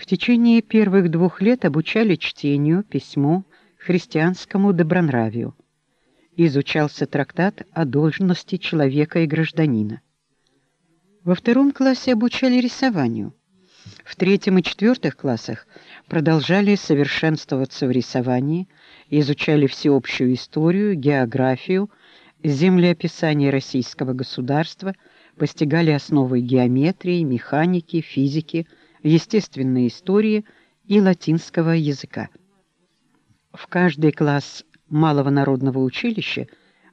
В течение первых двух лет обучали чтению, письму, христианскому добронравию. Изучался трактат о должности человека и гражданина. Во втором классе обучали рисованию. В третьем и четвертых классах продолжали совершенствоваться в рисовании, изучали всеобщую историю, географию, землеописание российского государства, постигали основы геометрии, механики, физики, естественной истории и латинского языка. В каждый класс малого народного училища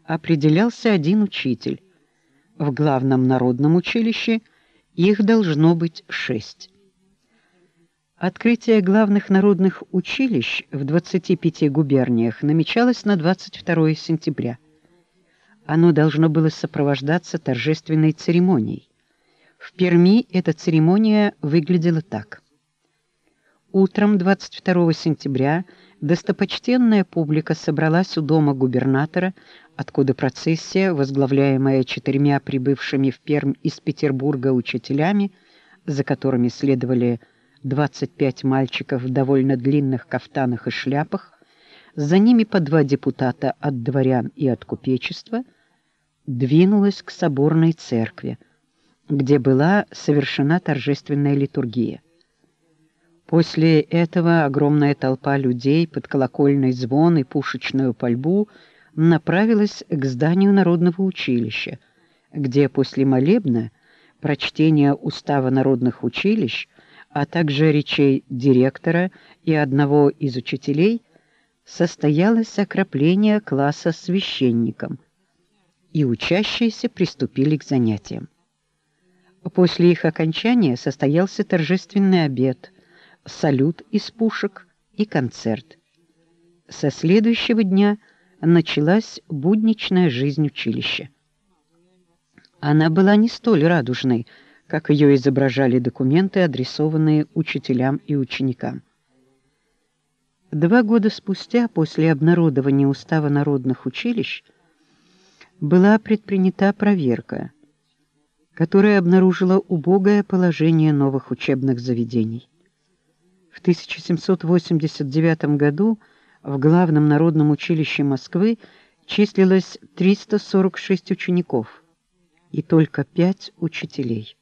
определялся один учитель. В главном народном училище их должно быть шесть. Открытие главных народных училищ в 25 губерниях намечалось на 22 сентября. Оно должно было сопровождаться торжественной церемонией. В Перми эта церемония выглядела так: Утром 22 сентября достопочтенная публика собралась у дома губернатора, откуда процессия, возглавляемая четырьмя прибывшими в Пермь из Петербурга учителями, за которыми следовали 25 мальчиков в довольно длинных кафтанах и шляпах, за ними по два депутата от дворян и от купечества, двинулась к соборной церкви, где была совершена торжественная литургия. После этого огромная толпа людей под колокольный звон и пушечную пальбу направилась к зданию народного училища, где после молебна, прочтения устава народных училищ а также речей директора и одного из учителей, состоялось окропление класса священником, и учащиеся приступили к занятиям. После их окончания состоялся торжественный обед, салют из пушек и концерт. Со следующего дня началась будничная жизнь училища. Она была не столь радужной, как ее изображали документы, адресованные учителям и ученикам. Два года спустя, после обнародования Устава народных училищ, была предпринята проверка, которая обнаружила убогое положение новых учебных заведений. В 1789 году в Главном народном училище Москвы числилось 346 учеников и только пять учителей.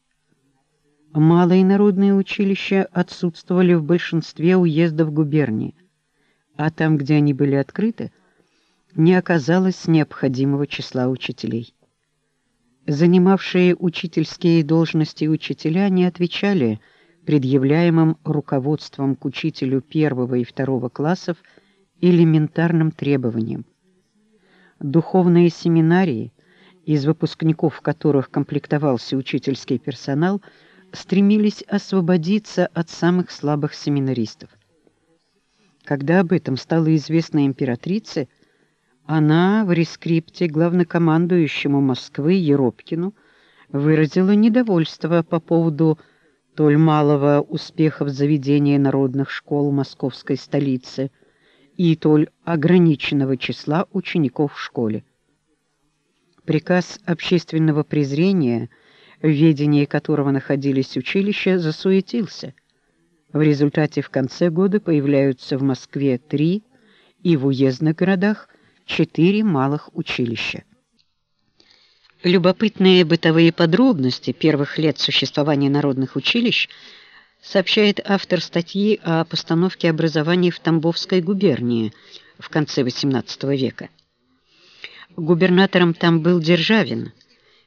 Малые народные училища отсутствовали в большинстве уездов губернии, а там, где они были открыты, не оказалось необходимого числа учителей. Занимавшие учительские должности учителя не отвечали предъявляемым руководством к учителю первого и второго классов элементарным требованиям. Духовные семинарии, из выпускников которых комплектовался учительский персонал – стремились освободиться от самых слабых семинаристов. Когда об этом стало известно императрице, она в рескрипте главнокомандующему Москвы Еропкину выразила недовольство по поводу толь малого успеха в заведении народных школ московской столицы и толь ограниченного числа учеников в школе. Приказ общественного презрения – в ведении которого находились училища, засуетился. В результате в конце года появляются в Москве три и в уездных городах четыре малых училища. Любопытные бытовые подробности первых лет существования народных училищ сообщает автор статьи о постановке образования в Тамбовской губернии в конце XVIII века. Губернатором там был Державин –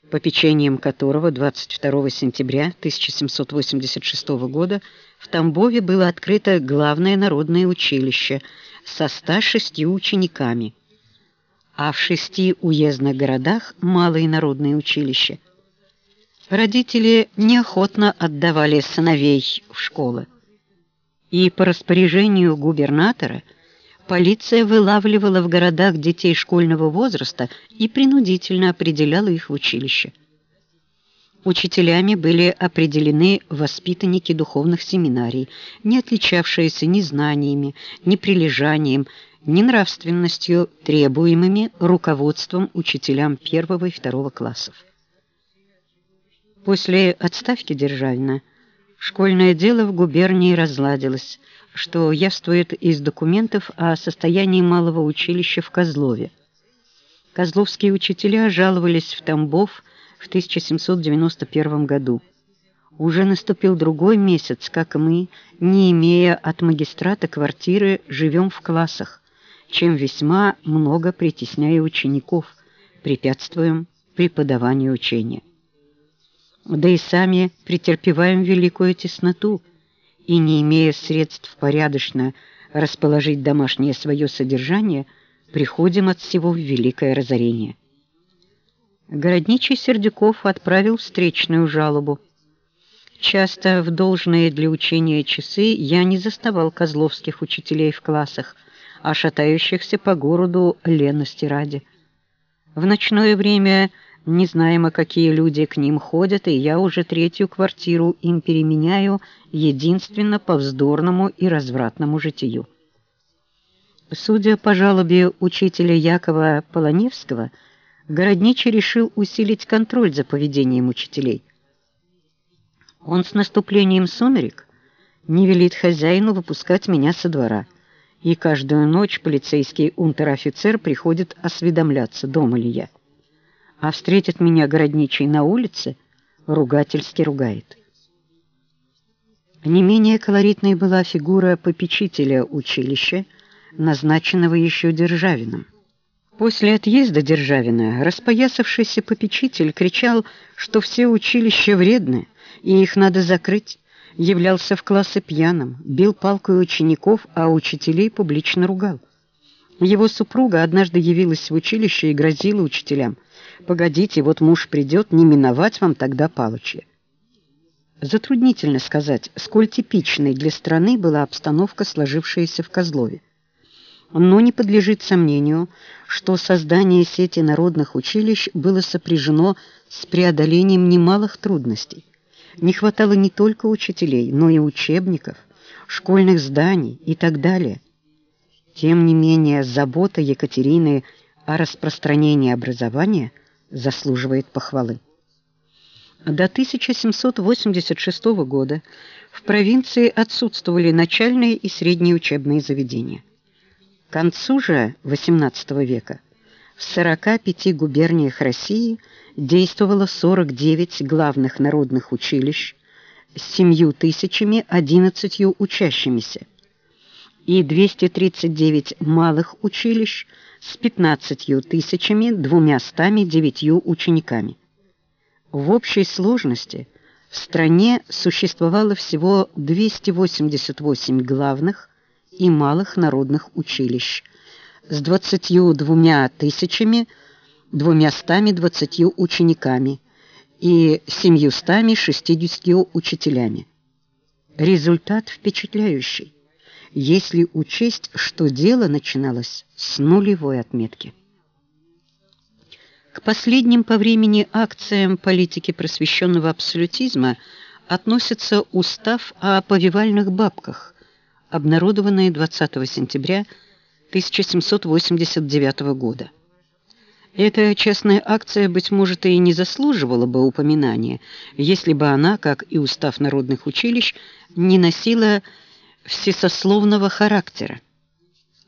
попечением которого 22 сентября 1786 года в Тамбове было открыто главное народное училище со 106 учениками, а в шести уездных городах малые народные училища. Родители неохотно отдавали сыновей в школы. И по распоряжению губернатора – Полиция вылавливала в городах детей школьного возраста и принудительно определяла их в училище. Учителями были определены воспитанники духовных семинарий, не отличавшиеся ни знаниями, ни прилежанием, ни нравственностью, требуемыми руководством учителям первого и второго классов. После отставки Державина Школьное дело в губернии разладилось, что явствует из документов о состоянии малого училища в Козлове. Козловские учителя жаловались в Тамбов в 1791 году. Уже наступил другой месяц, как мы, не имея от магистрата квартиры, живем в классах, чем весьма много притесняя учеников, препятствуем преподаванию учения. Да и сами претерпеваем великую тесноту, и, не имея средств порядочно расположить домашнее свое содержание, приходим от всего в великое разорение. Городничий Сердюков отправил встречную жалобу. Часто в должные для учения часы я не заставал козловских учителей в классах, а шатающихся по городу лености ради. В ночное время не знаемо, какие люди к ним ходят, и я уже третью квартиру им переменяю единственно по вздорному и развратному житию. Судя по жалобе учителя Якова Полоневского, Городничий решил усилить контроль за поведением учителей. Он с наступлением сумерек не велит хозяину выпускать меня со двора – и каждую ночь полицейский унтер-офицер приходит осведомляться, дома ли я. А встретит меня городничий на улице, ругательски ругает. Не менее колоритной была фигура попечителя училища, назначенного еще Державиным. После отъезда Державина распоясавшийся попечитель кричал, что все училища вредны, и их надо закрыть, являлся в классы пьяным, бил палкой учеников, а учителей публично ругал. Его супруга однажды явилась в училище и грозила учителям. «Погодите, вот муж придет, не миновать вам тогда Палыча». Затруднительно сказать, сколь типичной для страны была обстановка, сложившаяся в Козлове. Но не подлежит сомнению, что создание сети народных училищ было сопряжено с преодолением немалых трудностей не хватало не только учителей, но и учебников, школьных зданий и так далее. Тем не менее, забота Екатерины о распространении образования заслуживает похвалы. До 1786 года в провинции отсутствовали начальные и средние учебные заведения. К концу же XVIII века в 45 губерниях России – действовало 49 главных народных училищ с 7 тысячами 11 учащимися и 239 малых училищ с 15 тысячами 209 учениками. В общей сложности в стране существовало всего 288 главных и малых народных училищ с 22 тысячами двумястами двадцатью учениками и семьюстами шестидесятью учителями. Результат впечатляющий, если учесть, что дело начиналось с нулевой отметки. К последним по времени акциям политики просвещенного абсолютизма относится устав о повивальных бабках, обнародованный 20 сентября 1789 года. Эта частная акция, быть может, и не заслуживала бы упоминания, если бы она, как и устав народных училищ, не носила всесословного характера.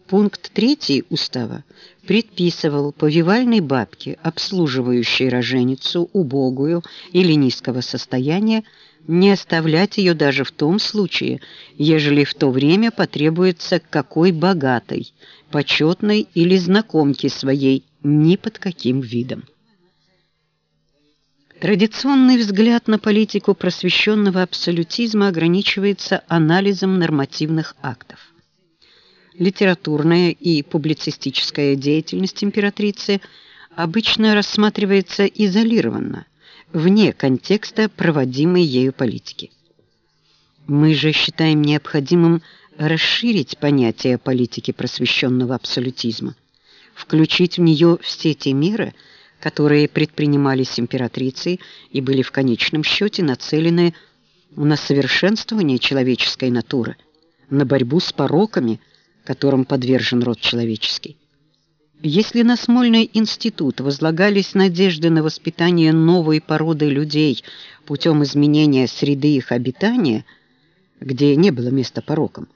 Пункт 3 устава предписывал повивальной бабке, обслуживающей роженицу, убогую или низкого состояния, не оставлять ее даже в том случае, ежели в то время потребуется какой богатой, почетной или знакомке своей ни под каким видом. Традиционный взгляд на политику просвещенного абсолютизма ограничивается анализом нормативных актов. Литературная и публицистическая деятельность императрицы обычно рассматривается изолированно, вне контекста проводимой ею политики. Мы же считаем необходимым расширить понятие политики просвещенного абсолютизма – включить в нее все те меры, которые предпринимались императрицей и были в конечном счете нацелены на совершенствование человеческой натуры, на борьбу с пороками, которым подвержен род человеческий. Если на Смольный институт возлагались надежды на воспитание новой породы людей путем изменения среды их обитания, где не было места порокам,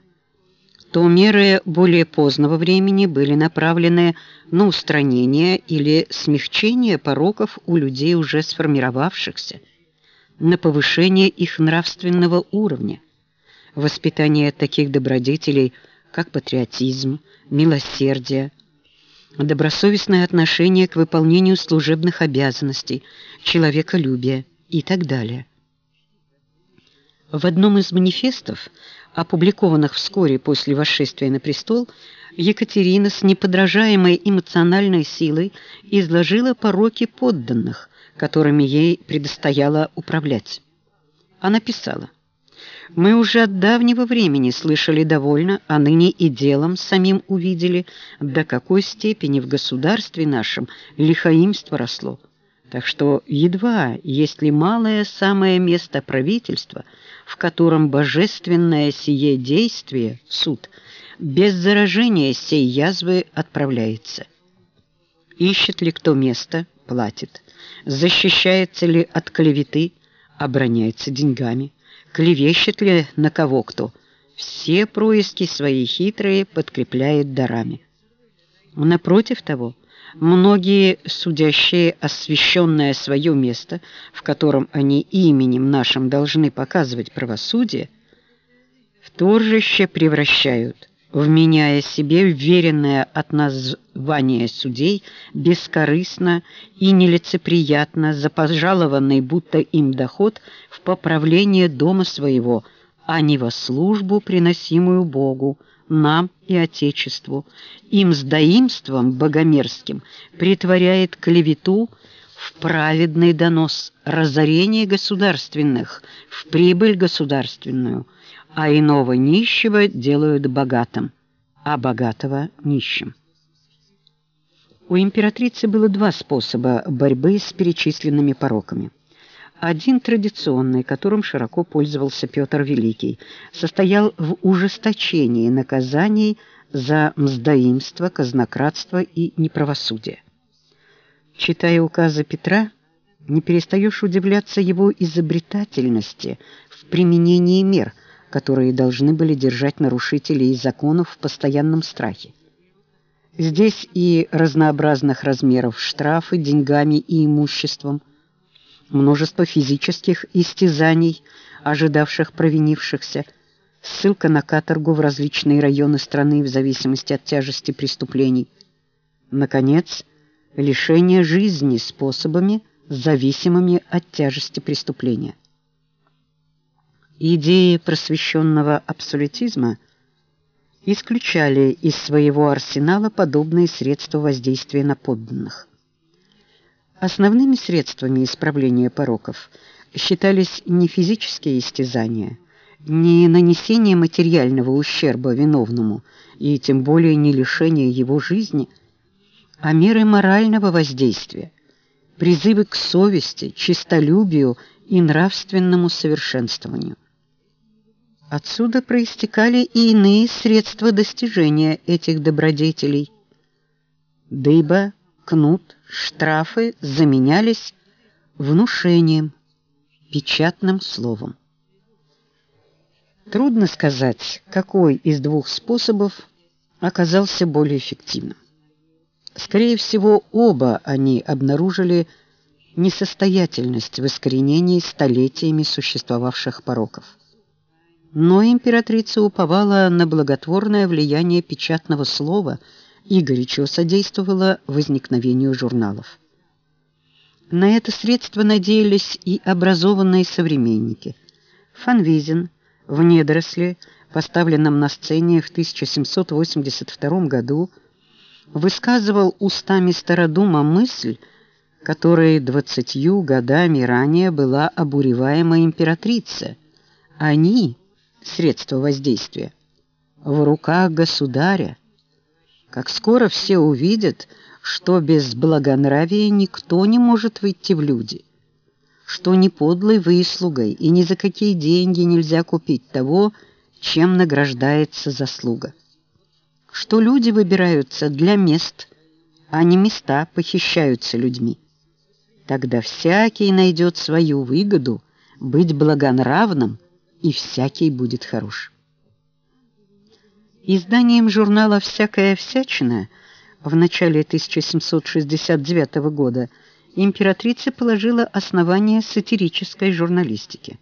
то меры более позднего времени были направлены на устранение или смягчение пороков у людей уже сформировавшихся, на повышение их нравственного уровня, воспитание таких добродетелей, как патриотизм, милосердие, добросовестное отношение к выполнению служебных обязанностей, человеколюбие и так далее. В одном из манифестов, опубликованных вскоре после восшествия на престол, Екатерина с неподражаемой эмоциональной силой изложила пороки подданных, которыми ей предстояло управлять. Она писала: мы уже от давнего времени слышали довольно, а ныне и делом самим увидели, до какой степени в государстве нашем лихаимство росло. Так что едва, если малое самое место правительства, в котором божественное сие действие, суд, без заражения сей язвы отправляется. Ищет ли кто место, платит. Защищается ли от клеветы, обороняется деньгами клевещет ли на кого кто, все происки свои хитрые подкрепляет дарами. Напротив того, многие судящие освященное свое место, в котором они именем нашим должны показывать правосудие, в торжище превращают – вменяя себе уверенное от названия судей бескорыстно и нелицеприятно за пожалованный будто им доход в поправление дома своего, а не во службу, приносимую Богу, нам и Отечеству. Им с доимством богомерзким притворяет клевету в праведный донос, разорение государственных, в прибыль государственную, а иного нищего делают богатым, а богатого нищим. У императрицы было два способа борьбы с перечисленными пороками. Один традиционный, которым широко пользовался Петр Великий, состоял в ужесточении наказаний за мздоимство, казнократство и неправосудие. Читая указы Петра, не перестаешь удивляться его изобретательности в применении мер – которые должны были держать нарушителей законов в постоянном страхе. Здесь и разнообразных размеров штрафы деньгами и имуществом, множество физических истязаний, ожидавших провинившихся, ссылка на каторгу в различные районы страны в зависимости от тяжести преступлений. Наконец, лишение жизни способами, зависимыми от тяжести преступления. Идеи просвещенного абсолютизма исключали из своего арсенала подобные средства воздействия на подданных. Основными средствами исправления пороков считались не физические истязания, не нанесение материального ущерба виновному и тем более не лишение его жизни, а меры морального воздействия, призывы к совести, честолюбию и нравственному совершенствованию. Отсюда проистекали и иные средства достижения этих добродетелей. Дыба, кнут, штрафы заменялись внушением, печатным словом. Трудно сказать, какой из двух способов оказался более эффективным. Скорее всего, оба они обнаружили несостоятельность в искоренении столетиями существовавших пороков но императрица уповала на благотворное влияние печатного слова и горячо содействовала возникновению журналов. На это средство надеялись и образованные современники. Фанвизин в «Недоросле», поставленном на сцене в 1782 году, высказывал устами стародума мысль, которой двадцатью годами ранее была обуреваема императрица. Они средство воздействия в руках государя. Как скоро все увидят, что без благонравия никто не может выйти в люди, что ни подлой выслугой и ни за какие деньги нельзя купить того, чем награждается заслуга, что люди выбираются для мест, а не места похищаются людьми. Тогда всякий найдет свою выгоду быть благонравным, и всякий будет хорош. Изданием журнала «Всякая всячина» в начале 1769 года императрица положила основание сатирической журналистики.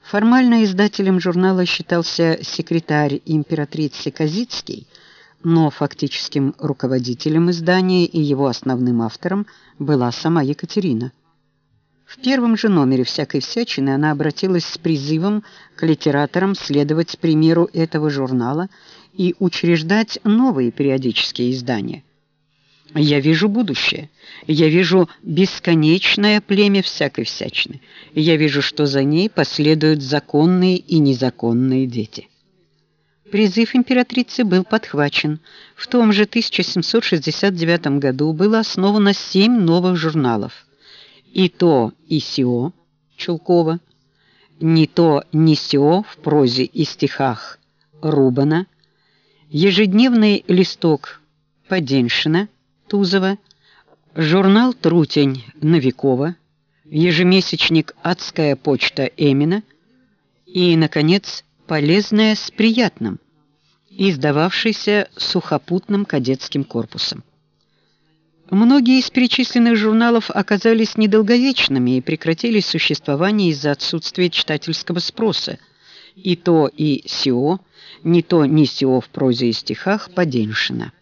Формально издателем журнала считался секретарь императрицы Казицкий, но фактическим руководителем издания и его основным автором была сама Екатерина. В первом же номере всякой всячины она обратилась с призывом к литераторам следовать примеру этого журнала и учреждать новые периодические издания. Я вижу будущее. Я вижу бесконечное племя всякой всячины. Я вижу, что за ней последуют законные и незаконные дети. Призыв императрицы был подхвачен. В том же 1769 году было основано семь новых журналов. И то, и сё Чулкова, не то, не сё в прозе и стихах Рубана, ежедневный листок Поденшина, Тузова, журнал Трутень Новикова, ежемесячник Адская почта Эмина и наконец полезное с приятным, издававшийся сухопутным кадетским корпусом. Многие из перечисленных журналов оказались недолговечными и прекратили существование из-за отсутствия читательского спроса. И то, и сё, не то, ни сё в прозе и стихах Поденшина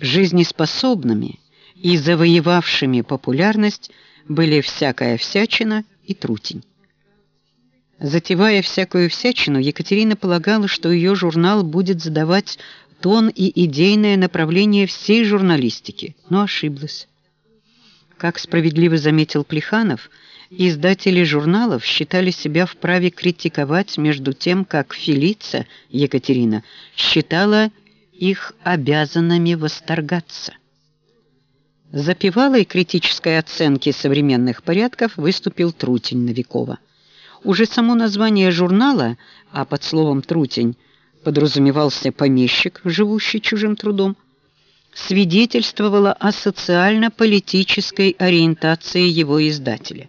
жизнеспособными и завоевавшими популярность были всякая всячина и трутень. Затевая всякую всячину, Екатерина полагала, что ее журнал будет задавать тон и идейное направление всей журналистики, но ошиблась. Как справедливо заметил Плеханов, издатели журналов считали себя вправе критиковать между тем, как Фелица Екатерина считала их обязанными восторгаться. Запевалой критической оценки современных порядков выступил Трутень Новикова. Уже само название журнала, а под словом Трутень подразумевался помещик, живущий чужим трудом, свидетельствовало о социально-политической ориентации его издателя.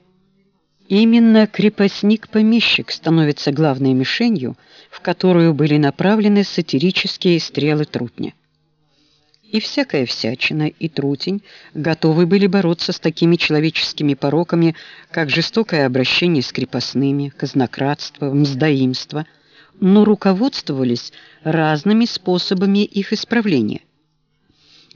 Именно крепостник-помещик становится главной мишенью, в которую были направлены сатирические стрелы трутня. И всякая всячина, и трутень готовы были бороться с такими человеческими пороками, как жестокое обращение с крепостными, казнократство, мздоимство, но руководствовались разными способами их исправления.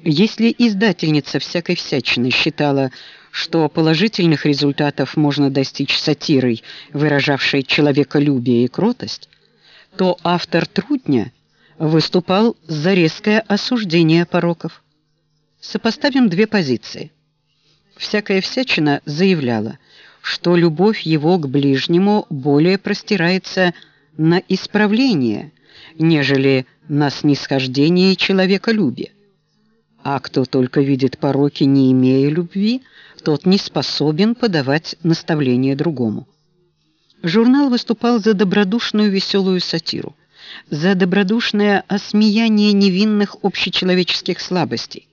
Если издательница всякой всячины считала, что положительных результатов можно достичь сатирой, выражавшей человеколюбие и кротость, то автор Трудня выступал за резкое осуждение пороков. Сопоставим две позиции. Всякая всячина заявляла, что любовь его к ближнему более простирается на исправление, нежели на снисхождение и человеколюбие. А кто только видит пороки, не имея любви, тот не способен подавать наставление другому. Журнал выступал за добродушную веселую сатиру, за добродушное осмеяние невинных общечеловеческих слабостей,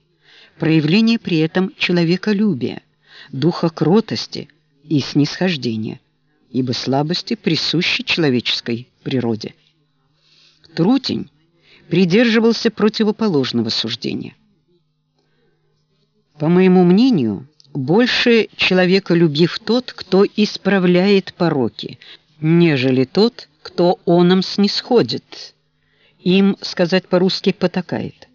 проявление при этом человеколюбия, духа кротости и снисхождения, ибо слабости присущи человеческой природе. Трутень придерживался противоположного суждения. По моему мнению, больше человека любив тот, кто исправляет пороки, нежели тот, кто оном снисходит. Им, сказать по-русски, потакает.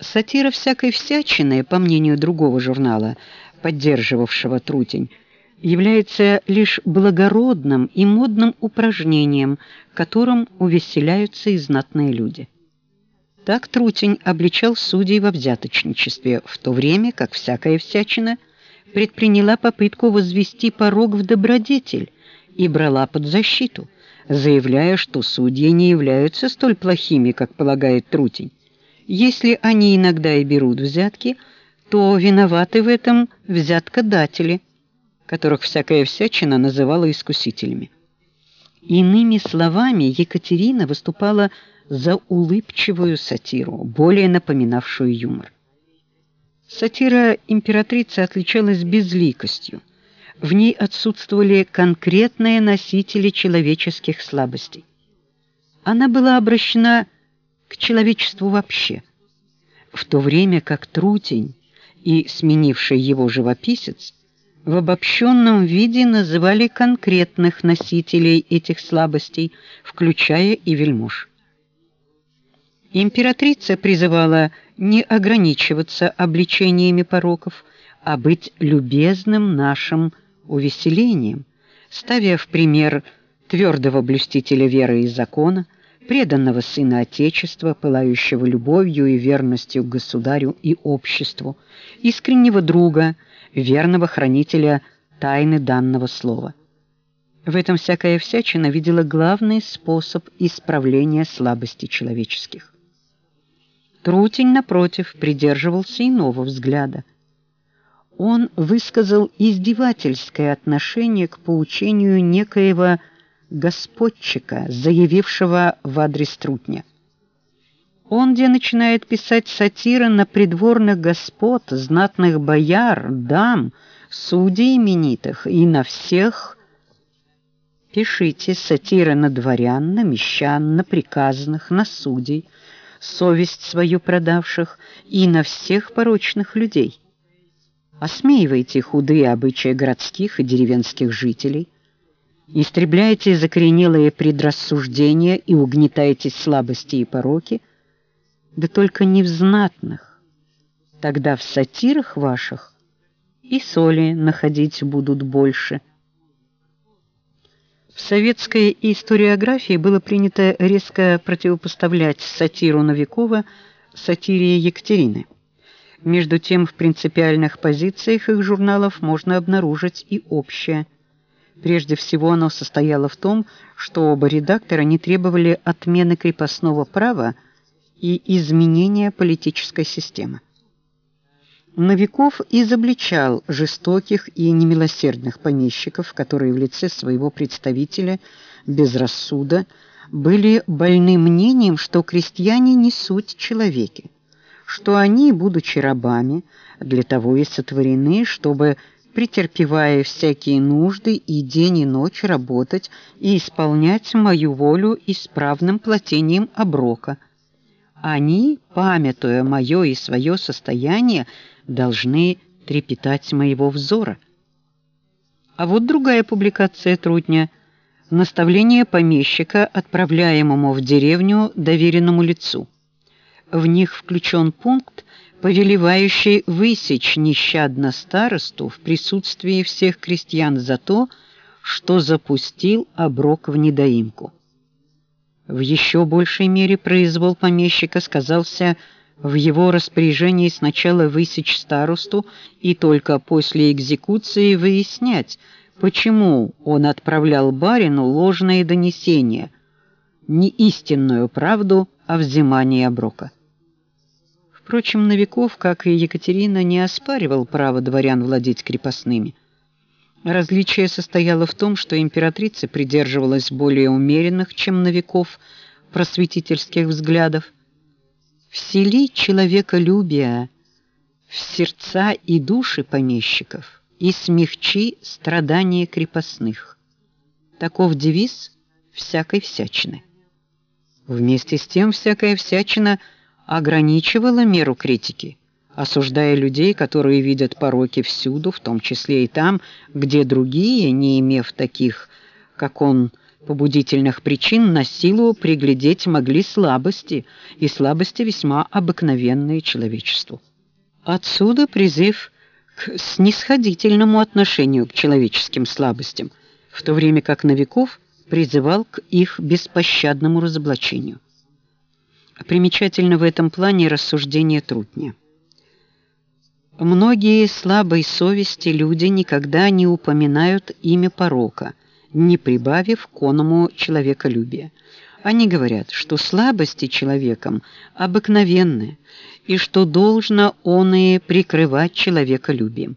Сатира всякой всячины, по мнению другого журнала, поддерживавшего Трутень, является лишь благородным и модным упражнением, которым увеселяются и знатные люди. Так Трутень обличал судей во взяточничестве, в то время как всякая всячина предприняла попытку возвести порог в добродетель и брала под защиту, заявляя, что судьи не являются столь плохими, как полагает Трутень. Если они иногда и берут взятки, то виноваты в этом взяткодатели, которых всякая всячина называла искусителями. Иными словами, Екатерина выступала за улыбчивую сатиру, более напоминавшую юмор. Сатира императрицы отличалась безликостью. В ней отсутствовали конкретные носители человеческих слабостей. Она была обращена к человечеству вообще, в то время как Трутень и сменивший его живописец в обобщенном виде называли конкретных носителей этих слабостей, включая и вельмож. Императрица призывала не ограничиваться обличениями пороков, а быть любезным нашим увеселением, ставя в пример твердого блюстителя веры и закона, преданного сына Отечества, пылающего любовью и верностью к государю и обществу, искреннего друга, верного хранителя тайны данного слова. В этом всякая всячина видела главный способ исправления слабостей человеческих. Трутень, напротив, придерживался иного взгляда. Он высказал издевательское отношение к поучению некоего господчика, заявившего в адрес Трутня. Он где начинает писать сатиры на придворных господ, знатных бояр, дам, судей именитых и на всех пишите сатиры на дворян, на мещан, на приказных, на судей, совесть свою продавших и на всех порочных людей. Осмеивайте худые обычаи городских и деревенских жителей, истребляете закоренелые предрассуждения и угнетаете слабости и пороки, да только не в знатных. Тогда в сатирах ваших и соли находить будут больше. В советской историографии было принято резко противопоставлять сатиру Новикова сатире Екатерины. Между тем, в принципиальных позициях их журналов можно обнаружить и общее – Прежде всего оно состояло в том, что оба редактора не требовали отмены крепостного права и изменения политической системы. Новиков изобличал жестоких и немилосердных помещиков, которые в лице своего представителя безрассуда были больны мнением, что крестьяне не суть человеки, что они, будучи рабами, для того и сотворены, чтобы претерпевая всякие нужды и день и ночь работать и исполнять мою волю исправным платением оброка. Они, памятуя мое и свое состояние, должны трепетать моего взора. А вот другая публикация Трудня наставление помещика, отправляемому в деревню доверенному лицу. В них включен пункт повелевающий высечь нещадно старосту в присутствии всех крестьян за то, что запустил оброк в недоимку. В еще большей мере произвол помещика сказался в его распоряжении сначала высечь старосту и только после экзекуции выяснять, почему он отправлял барину ложные донесения, не истинную правду о взимании оброка. Впрочем, Новиков, как и Екатерина, не оспаривал право дворян владеть крепостными. Различие состояло в том, что императрица придерживалась более умеренных, чем Новиков, просветительских взглядов. Всели человеколюбие в сердца и души помещиков и смягчи страдания крепостных. Таков девиз всякой всячины. Вместе с тем всякая всячина – ограничивала меру критики, осуждая людей, которые видят пороки всюду, в том числе и там, где другие, не имев таких, как он, побудительных причин, на силу приглядеть могли слабости, и слабости весьма обыкновенные человечеству. Отсюда призыв к снисходительному отношению к человеческим слабостям, в то время как Новиков призывал к их беспощадному разоблачению. Примечательно в этом плане рассуждение Трутня. Многие слабой совести люди никогда не упоминают имя порока, не прибавив к оному человеколюбия. Они говорят, что слабости человеком обыкновенны, и что должно он и прикрывать человеколюбием.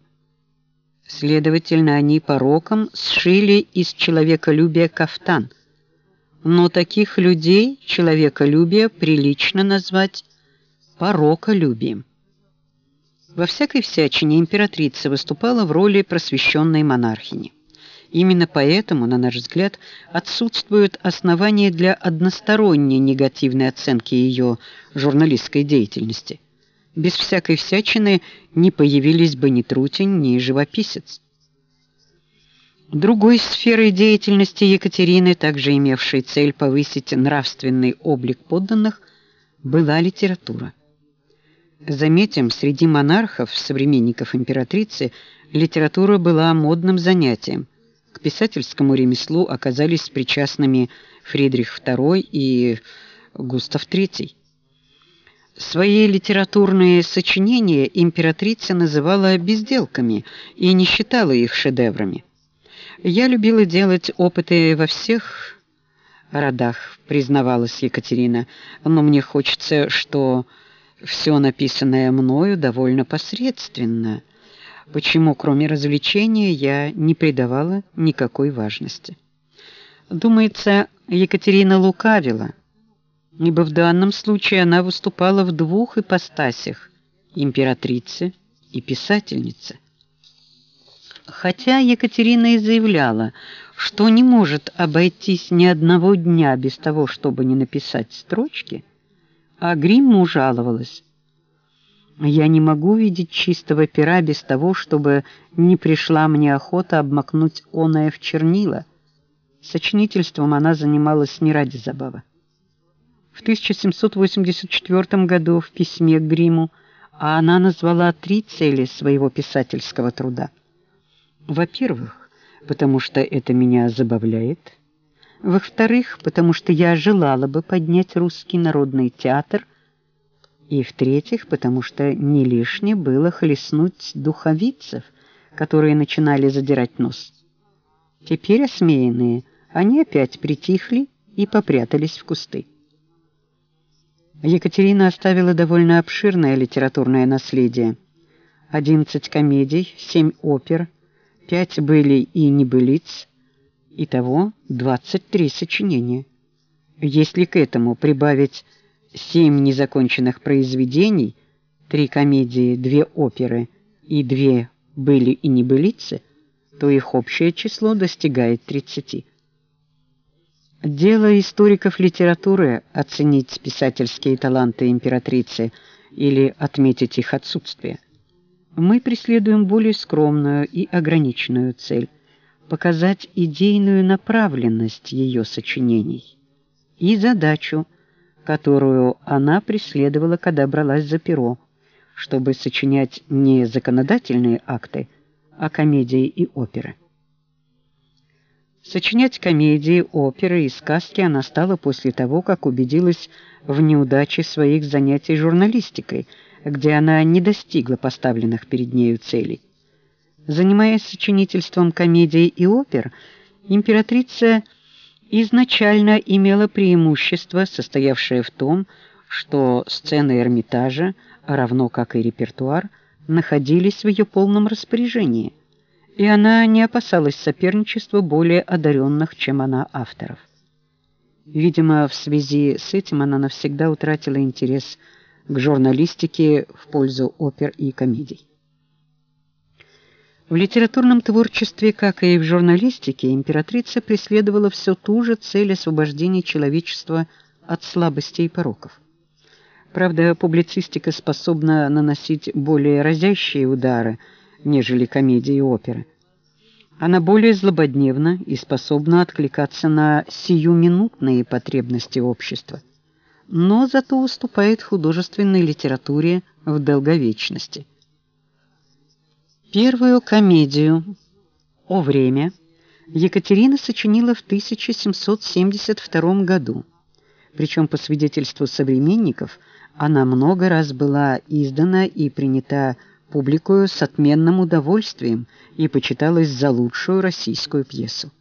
Следовательно, они пороком сшили из человеколюбия кафтан – но таких людей человеколюбие прилично назвать пороколюбием. Во всякой всячине императрица выступала в роли просвещенной монархини. Именно поэтому, на наш взгляд, отсутствуют основания для односторонней негативной оценки ее журналистской деятельности. Без всякой всячины не появились бы ни Трутень, ни живописец. Другой сферой деятельности Екатерины, также имевшей цель повысить нравственный облик подданных, была литература. Заметим, среди монархов, современников императрицы, литература была модным занятием. К писательскому ремеслу оказались причастными Фридрих II и Густав III. Свои литературные сочинения императрица называла безделками и не считала их шедеврами. Я любила делать опыты во всех родах, признавалась Екатерина. Но мне хочется, что все написанное мною довольно посредственно. Почему, кроме развлечения, я не придавала никакой важности? Думается, Екатерина лукавила, ибо в данном случае она выступала в двух ипостасях: императрицы и писательницы. Хотя Екатерина и заявляла, что не может обойтись ни одного дня без того, чтобы не написать строчки, а Гримму жаловалась. Я не могу видеть чистого пера без того, чтобы не пришла мне охота обмакнуть оное в чернила. Сочинительством она занималась не ради забавы. В 1784 году в письме к Гримму она назвала три цели своего писательского труда. Во-первых, потому что это меня забавляет. Во-вторых, потому что я желала бы поднять русский народный театр. И в-третьих, потому что не лишне было хлестнуть духовицев, которые начинали задирать нос. Теперь осмеянные, они опять притихли и попрятались в кусты. Екатерина оставила довольно обширное литературное наследие: одиннадцать комедий, семь опер, пять были и небылиц, итого 23 сочинения. Если к этому прибавить семь незаконченных произведений, три комедии, две оперы и две были и небылицы, то их общее число достигает 30. Дело историков литературы оценить писательские таланты императрицы или отметить их отсутствие мы преследуем более скромную и ограниченную цель показать идейную направленность ее сочинений и задачу, которую она преследовала, когда бралась за перо, чтобы сочинять не законодательные акты, а комедии и оперы. Сочинять комедии, оперы и сказки она стала после того, как убедилась в неудаче своих занятий журналистикой – где она не достигла поставленных перед нею целей. Занимаясь сочинительством комедий и опер, императрица изначально имела преимущество, состоявшее в том, что сцены Эрмитажа, равно как и репертуар, находились в ее полном распоряжении, и она не опасалась соперничества более одаренных, чем она авторов. Видимо, в связи с этим она навсегда утратила интерес к журналистике в пользу опер и комедий. В литературном творчестве, как и в журналистике, императрица преследовала все ту же цель освобождения человечества от слабостей и пороков. Правда, публицистика способна наносить более разящие удары, нежели комедии и оперы. Она более злободневна и способна откликаться на сиюминутные потребности общества но зато уступает художественной литературе в долговечности. Первую комедию «О время» Екатерина сочинила в 1772 году. Причем по свидетельству современников, она много раз была издана и принята публикою с отменным удовольствием и почиталась за лучшую российскую пьесу.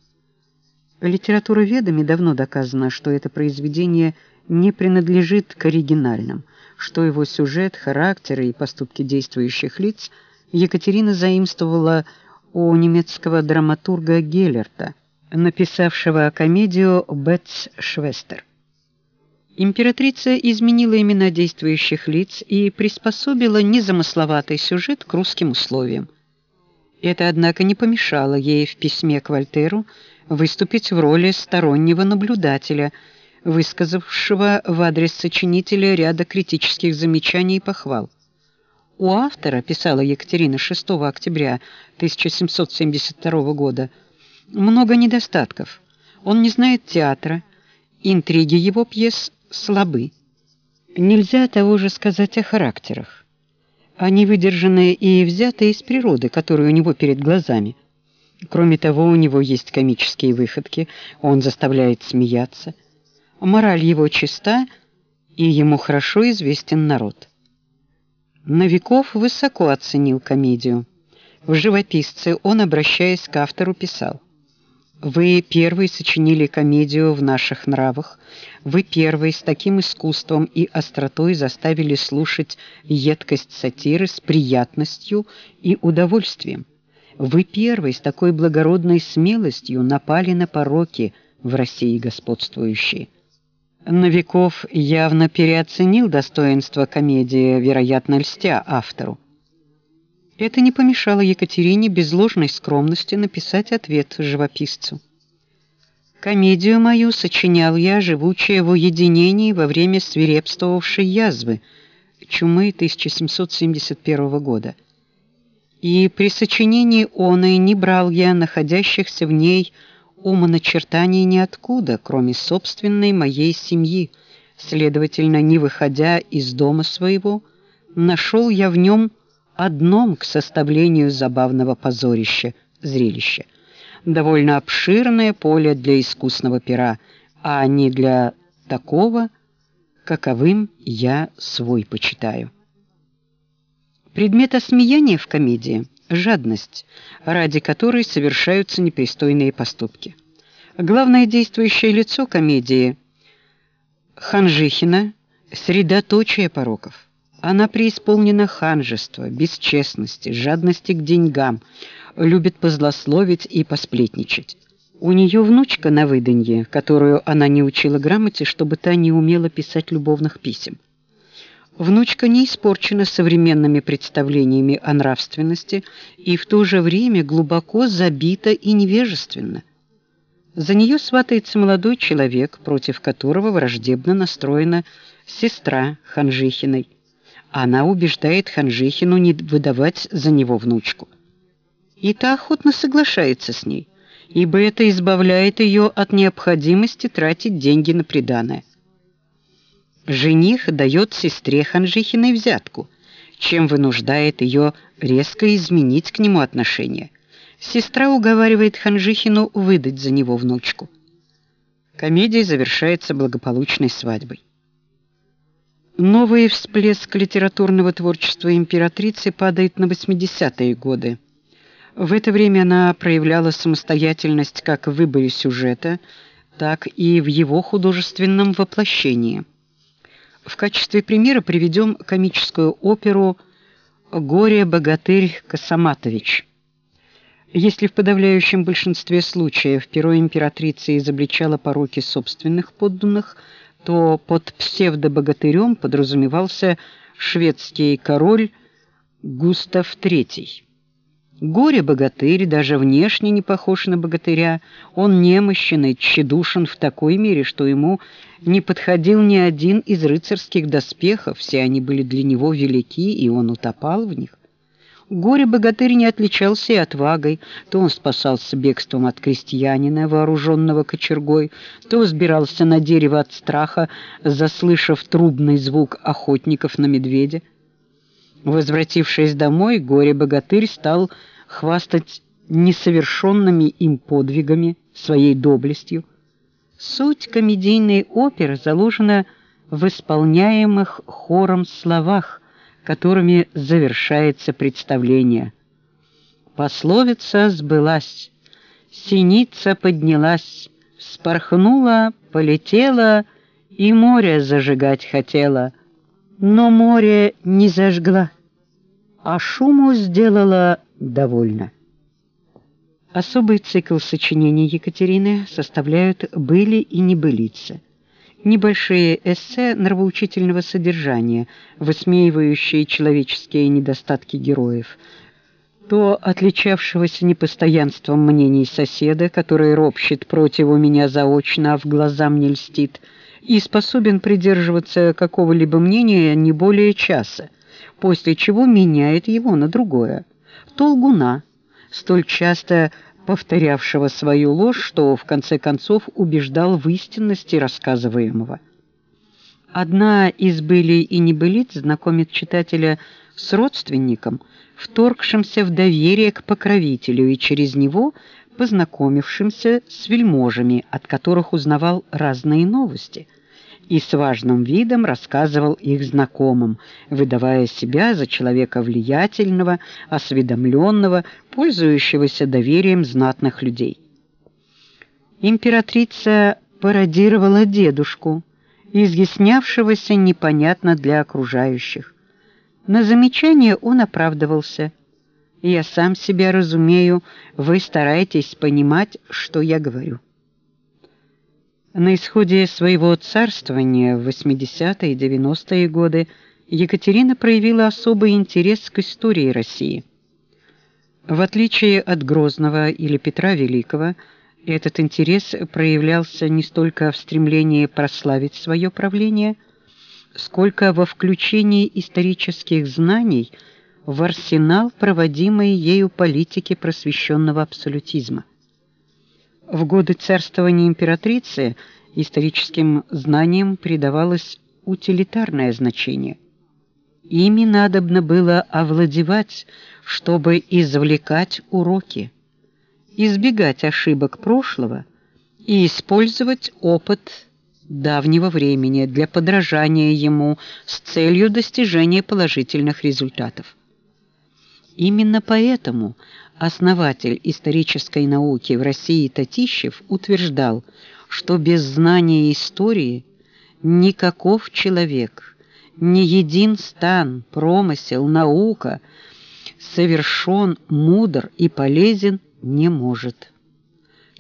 Литературоведами давно доказано, что это произведение – не принадлежит к оригинальным, что его сюжет, характер и поступки действующих лиц Екатерина заимствовала у немецкого драматурга Геллерта, написавшего комедию Бетс Швестер. Императрица изменила имена действующих лиц и приспособила незамысловатый сюжет к русским условиям. Это, однако, не помешало ей в письме к Вольтеру выступить в роли стороннего наблюдателя, высказавшего в адрес сочинителя ряда критических замечаний и похвал. У автора, писала Екатерина 6 октября 1772 года, много недостатков. Он не знает театра, интриги его пьес слабы. Нельзя того же сказать о характерах. Они выдержаны и взяты из природы, которая у него перед глазами. Кроме того, у него есть комические выходки, он заставляет смеяться. Мораль его чиста, и ему хорошо известен народ. Новиков высоко оценил комедию. В живописце он, обращаясь к автору, писал: вы первый сочинили комедию в наших нравах. Вы первый с таким искусством и остротой заставили слушать едкость сатиры с приятностью и удовольствием. Вы первый с такой благородной смелостью напали на пороки в России господствующие. Новиков явно переоценил достоинство комедии, вероятно, льстя автору. Это не помешало Екатерине без ложной скромности написать ответ живописцу. Комедию мою сочинял я, живучая в уединении во время свирепствовавшей язвы чумы 1771 года. И при сочинении оной не брал я находящихся в ней умоначертаний ниоткуда, кроме собственной моей семьи. Следовательно, не выходя из дома своего, нашел я в нем одном к составлению забавного позорища, зрелища. Довольно обширное поле для искусного пера, а не для такого, каковым я свой почитаю. Предмет осмеяния в комедии жадность, ради которой совершаются непристойные поступки. Главное действующее лицо комедии Ханжихина средоточие пороков. Она преисполнена ханжества, бесчестности, жадности к деньгам, любит позлословить и посплетничать. У нее внучка на выданье, которую она не учила грамоте, чтобы та не умела писать любовных писем. Внучка не испорчена современными представлениями о нравственности и в то же время глубоко забита и невежественна. За нее сватается молодой человек, против которого враждебно настроена сестра Ханжихиной. Она убеждает Ханжихину не выдавать за него внучку. И та охотно соглашается с ней, ибо это избавляет ее от необходимости тратить деньги на приданое. Жених дает сестре Ханжихиной взятку, чем вынуждает ее резко изменить к нему отношение. Сестра уговаривает Ханжихину выдать за него внучку. Комедия завершается благополучной свадьбой. Новый всплеск литературного творчества императрицы падает на 80-е годы. В это время она проявляла самостоятельность как в выборе сюжета, так и в его художественном воплощении. В качестве примера приведем комическую оперу Горе-богатырь Косаматович. Если в подавляющем большинстве случаев перо императрицы изобличало пороки собственных подданных, то под псевдобогатырем подразумевался шведский король Густав III. Горе-богатырь даже внешне не похож на богатыря, он немощен и тщедушен в такой мере, что ему не подходил ни один из рыцарских доспехов, все они были для него велики, и он утопал в них. Горе-богатырь не отличался и отвагой, то он спасался бегством от крестьянина, вооруженного кочергой, то взбирался на дерево от страха, заслышав трубный звук охотников на медведя. Возвратившись домой, горе-богатырь стал хвастать несовершенными им подвигами, своей доблестью. Суть комедийной оперы заложена в исполняемых хором словах – которыми завершается представление. Пословица сбылась. Синица поднялась, спорхнула, полетела и море зажигать хотела, но море не зажгла, а шуму сделала довольно. Особый цикл сочинений Екатерины составляют были и небылицы. небольшие эссе нравоучительного содержания, высмеивающие человеческие недостатки героев, то отличавшегося непостоянством мнений соседа, который ропщет против меня заочно, а в глаза мне льстит, и способен придерживаться какого-либо мнения не более часа, после чего меняет его на другое. То лгуна, столь часто повторявшего свою ложь, что в конце концов убеждал в истинности рассказываемого. Одна из былей и небылиц знакомит читателя с родственником, вторгшимся в доверие к покровителю и через него познакомившимся с вельможами, от которых узнавал разные новости – и с важным видом рассказывал их знакомым, выдавая себя за человека влиятельного, осведомленного, пользующегося доверием знатных людей. Императрица пародировала дедушку, изъяснявшегося непонятно для окружающих. На замечание он оправдывался: "Я сам себя разумею, вы стараетесь понимать, что я говорю". На исходе своего царствования в 80-е и 90-е годы Екатерина проявила особый интерес к истории России. В отличие от Грозного или Петра Великого, этот интерес проявлялся не столько в стремлении прославить свое правление, сколько во включении исторических знаний в арсенал проводимой ею политики просвещенного абсолютизма. В годы царствования императрицы историческим знаниям придавалось утилитарное значение. Ими надобно было овладевать, чтобы извлекать уроки, избегать ошибок прошлого и использовать опыт давнего времени для подражания ему с целью достижения положительных результатов. Именно поэтому основатель исторической науки в России Татищев утверждал, что без знания истории никаков человек, ни един стан, промысел, наука совершен, мудр и полезен не может.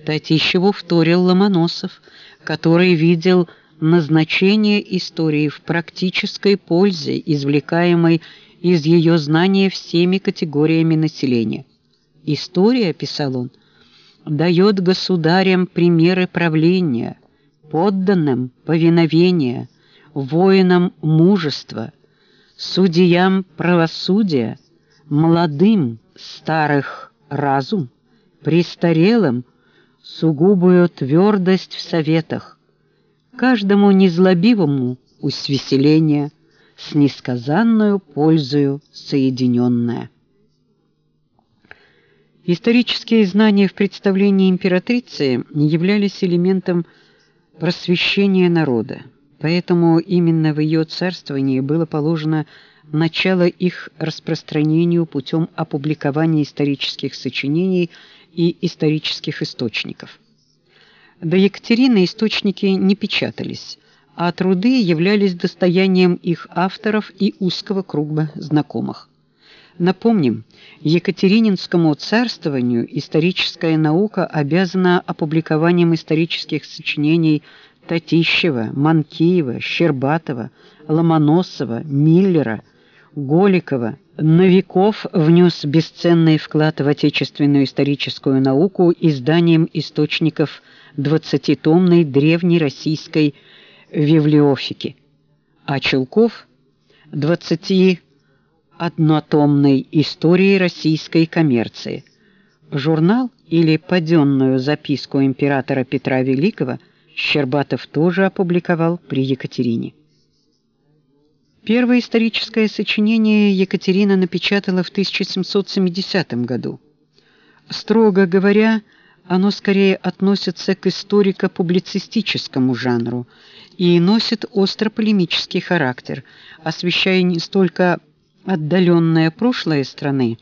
Татищеву вторил Ломоносов, который видел назначение истории в практической пользе, извлекаемой из ее знания всеми категориями населения. История, писал он, дает государям примеры правления, подданным повиновения, воинам мужества, судьям правосудия, молодым старых разум, престарелым сугубую твердость в советах, каждому незлобивому усвеселение, с несказанную пользою соединенное. Исторические знания в представлении императрицы являлись элементом просвещения народа. Поэтому именно в ее царствовании было положено начало их распространению путем опубликования исторических сочинений и исторических источников. До Екатерины источники не печатались, а труды являлись достоянием их авторов и узкого круга знакомых. Напомним, Екатерининскому царствованию историческая наука обязана опубликованием исторических сочинений Татищева, Манкиева, Щербатова, Ломоносова, Миллера, Голикова. Новиков внес бесценный вклад в отечественную историческую науку изданием источников двадцатитомной древней российской библиофики, а Челков двадцати однотомной истории российской коммерции. Журнал или паденную записку императора Петра Великого Щербатов тоже опубликовал при Екатерине. Первое историческое сочинение Екатерина напечатала в 1770 году. Строго говоря, оно скорее относится к историко-публицистическому жанру и носит остро-полемический характер, освещая не столько отдаленное прошлое страны,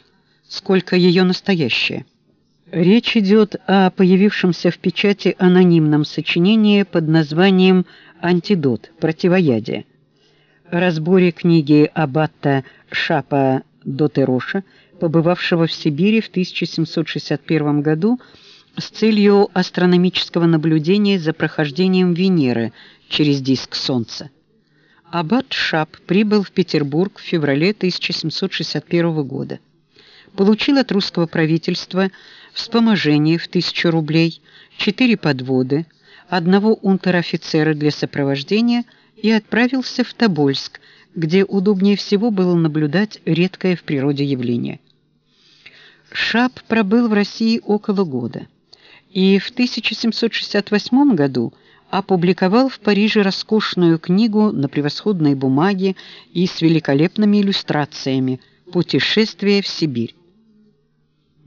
сколько ее настоящее. Речь идет о появившемся в печати анонимном сочинении под названием Антидот противоядие. Разборе книги аббата Шапа Дотероша, побывавшего в Сибири в 1761 году с целью астрономического наблюдения за прохождением Венеры через диск Солнца. Аббат Шап прибыл в Петербург в феврале 1761 года. Получил от русского правительства вспоможение в тысячу рублей, четыре подводы, одного унтер-офицера для сопровождения и отправился в Тобольск, где удобнее всего было наблюдать редкое в природе явление. Шап пробыл в России около года и в 1768 году опубликовал в Париже роскошную книгу на превосходной бумаге и с великолепными иллюстрациями Путешествие в Сибирь.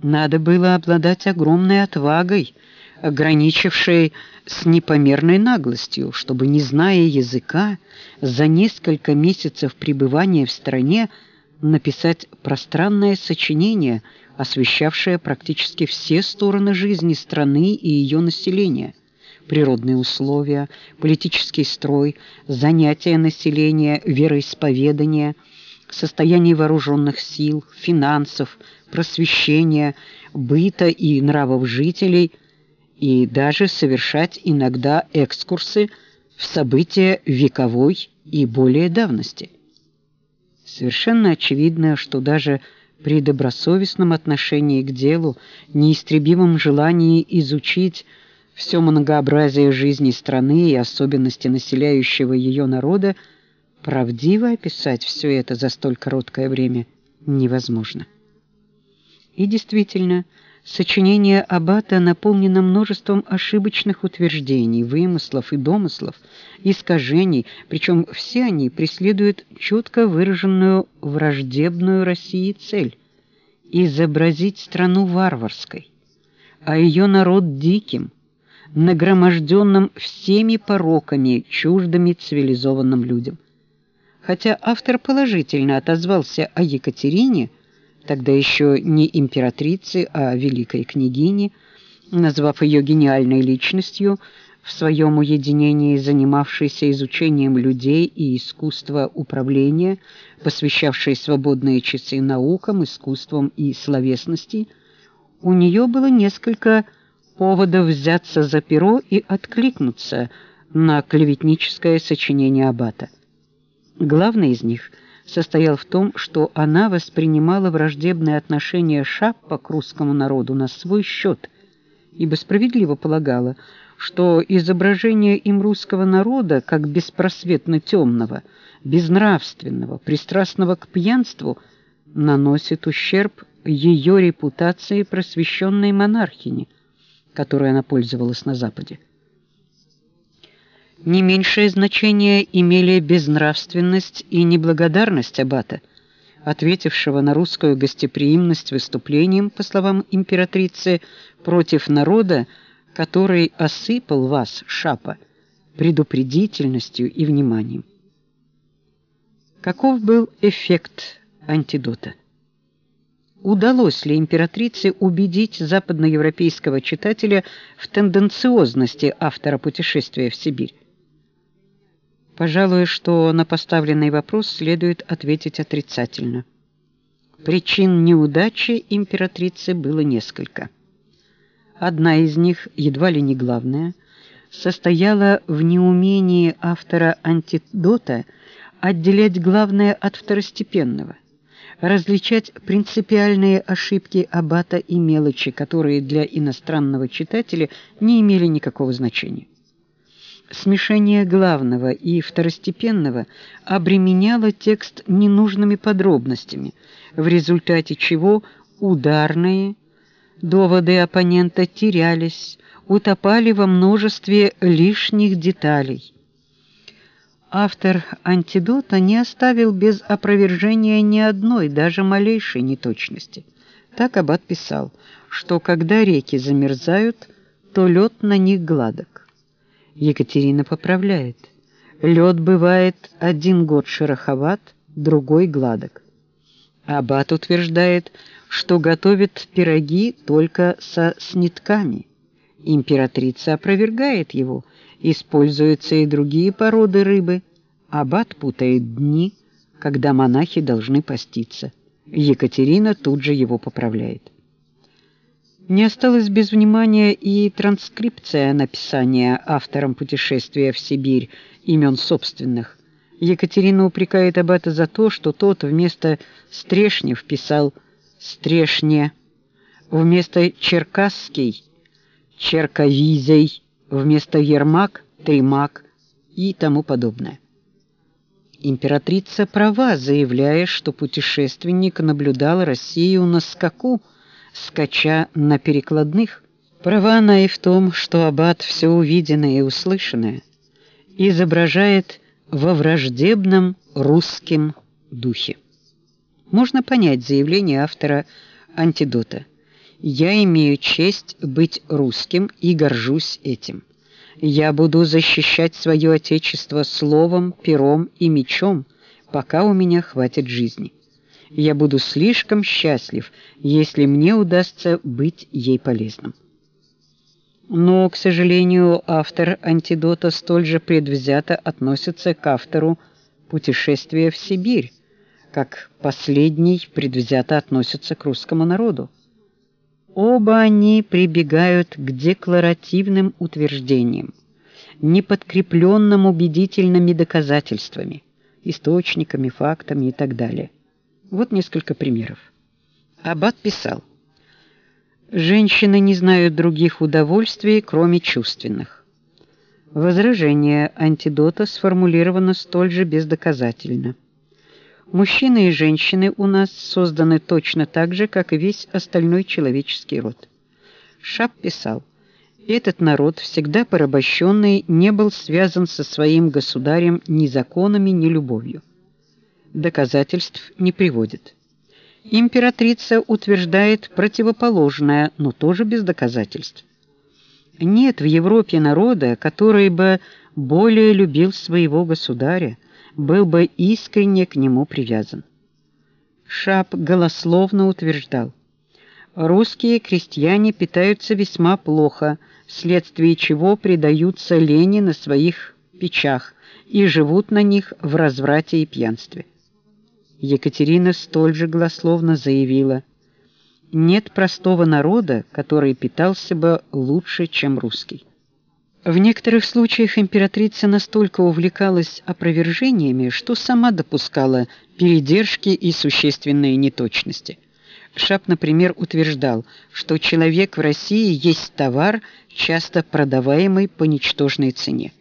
Надо было обладать огромной отвагой, ограничившей с непомерной наглостью, чтобы, не зная языка, за несколько месяцев пребывания в стране написать пространное сочинение, освещавшее практически все стороны жизни страны и ее населения: природные условия, политический строй, занятия населения, вероисповедание, состояние вооруженных сил, финансов, просвещения, быта и нравов жителей – и даже совершать иногда экскурсы в события вековой и более давности. Совершенно очевидно, что даже при добросовестном отношении к делу, неистребимом желании изучить все многообразие жизни страны и особенности населяющего ее народа, правдиво описать все это за столь короткое время невозможно. И действительно, Сочинение Аббата наполнено множеством ошибочных утверждений, вымыслов и домыслов, искажений, причем все они преследуют четко выраженную враждебную России цель изобразить страну варварской, а ее народ диким, нагроможденным всеми пороками, чуждыми цивилизованным людям. Хотя автор положительно отозвался о Екатерине, тогда еще не императрицы, а великой княгини, назвав ее гениальной личностью, в своем уединении занимавшейся изучением людей и искусства управления, посвящавшей свободные часы наукам, искусствам и словесности, у нее было несколько поводов взяться за перо и откликнуться на клеветническое сочинение аббата. Главный из них – состоял в том, что она воспринимала враждебное отношение Шаппа к русскому народу на свой счет, ибо справедливо полагала, что изображение им русского народа как беспросветно темного, безнравственного, пристрастного к пьянству наносит ущерб ее репутации просвещенной монархини, которой она пользовалась на западе. Не меньшее значение имели безнравственность и неблагодарность аббата, ответившего на русскую гостеприимность выступлением, по словам императрицы, против народа, который осыпал вас, Шапа, предупредительностью и вниманием. Каков был эффект антидота? Удалось ли императрице убедить западноевропейского читателя в тенденциозности автора путешествия в Сибирь? Пожалуй, что на поставленный вопрос следует ответить отрицательно. Причин неудачи императрицы было несколько. Одна из них, едва ли не главная, состояла в неумении автора антидота отделять главное от второстепенного, различать принципиальные ошибки аббата и мелочи, которые для иностранного читателя не имели никакого значения смешение главного и второстепенного обременяло текст ненужными подробностями, в результате чего ударные доводы оппонента терялись, утопали во множестве лишних деталей. Автор антидота не оставил без опровержения ни одной, даже малейшей неточности. Так Аббат писал, что когда реки замерзают, то лед на них гладок. Екатерина поправляет. Лед бывает один год шероховат, другой гладок. Аббат утверждает, что готовит пироги только со снитками. Императрица опровергает его. Используются и другие породы рыбы. Аббат путает дни, когда монахи должны поститься. Екатерина тут же его поправляет. Не осталось без внимания и транскрипция написания автором путешествия в Сибирь имен собственных. Екатерина упрекает аббата за то, что тот вместо Стрешнев писал Стрешне, вместо Черкасский Черковизей, вместо Ермак Тримак и тому подобное. Императрица права, заявляя, что путешественник наблюдал Россию на скаку, скача на перекладных. Права она и в том, что аббат все увиденное и услышанное изображает во враждебном русском духе. Можно понять заявление автора антидота. Я имею честь быть русским и горжусь этим. Я буду защищать свое отечество словом, пером и мечом, пока у меня хватит жизни. Я буду слишком счастлив, если мне удастся быть ей полезным. Но, к сожалению, автор антидота столь же предвзято относится к автору Путешествия в Сибирь, как последний предвзято относится к русскому народу. Оба они прибегают к декларативным утверждениям, не подкрепленным убедительными доказательствами, источниками, фактами и так далее. Вот несколько примеров. Аббат писал: Женщины не знают других удовольствий, кроме чувственных. Возражение антидота сформулировано столь же бездоказательно. Мужчины и женщины у нас созданы точно так же, как и весь остальной человеческий род. Шап писал: этот народ, всегда порабощенный, не был связан со своим государем ни законами, ни любовью. Доказательств не приводит. Императрица утверждает противоположное, но тоже без доказательств. Нет в Европе народа, который бы более любил своего государя, был бы искренне к нему привязан. Шап голословно утверждал: русские крестьяне питаются весьма плохо, вследствие чего предаются лени на своих печах и живут на них в разврате и пьянстве. Екатерина столь же голословно заявила: нет простого народа, который питался бы лучше, чем русский. В некоторых случаях императрица настолько увлекалась опровержениями, что сама допускала передержки и существенные неточности. Шап, например, утверждал, что человек в России есть товар, часто продаваемый по ничтожной цене.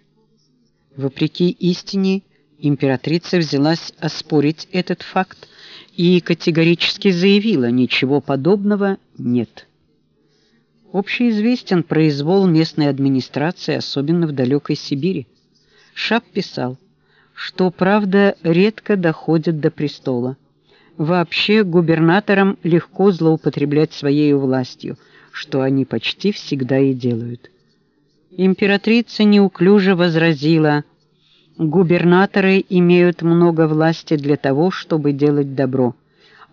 Вопреки истине, Императрица взялась оспорить этот факт и категорически заявила: ничего подобного нет. Общеизвестен произвол местной администрации, особенно в далекой Сибири. Шап писал, что правда редко доходит до престола. Вообще губернаторам легко злоупотреблять своей властью, что они почти всегда и делают. Императрица неуклюже возразила: Губернаторы имеют много власти для того, чтобы делать добро.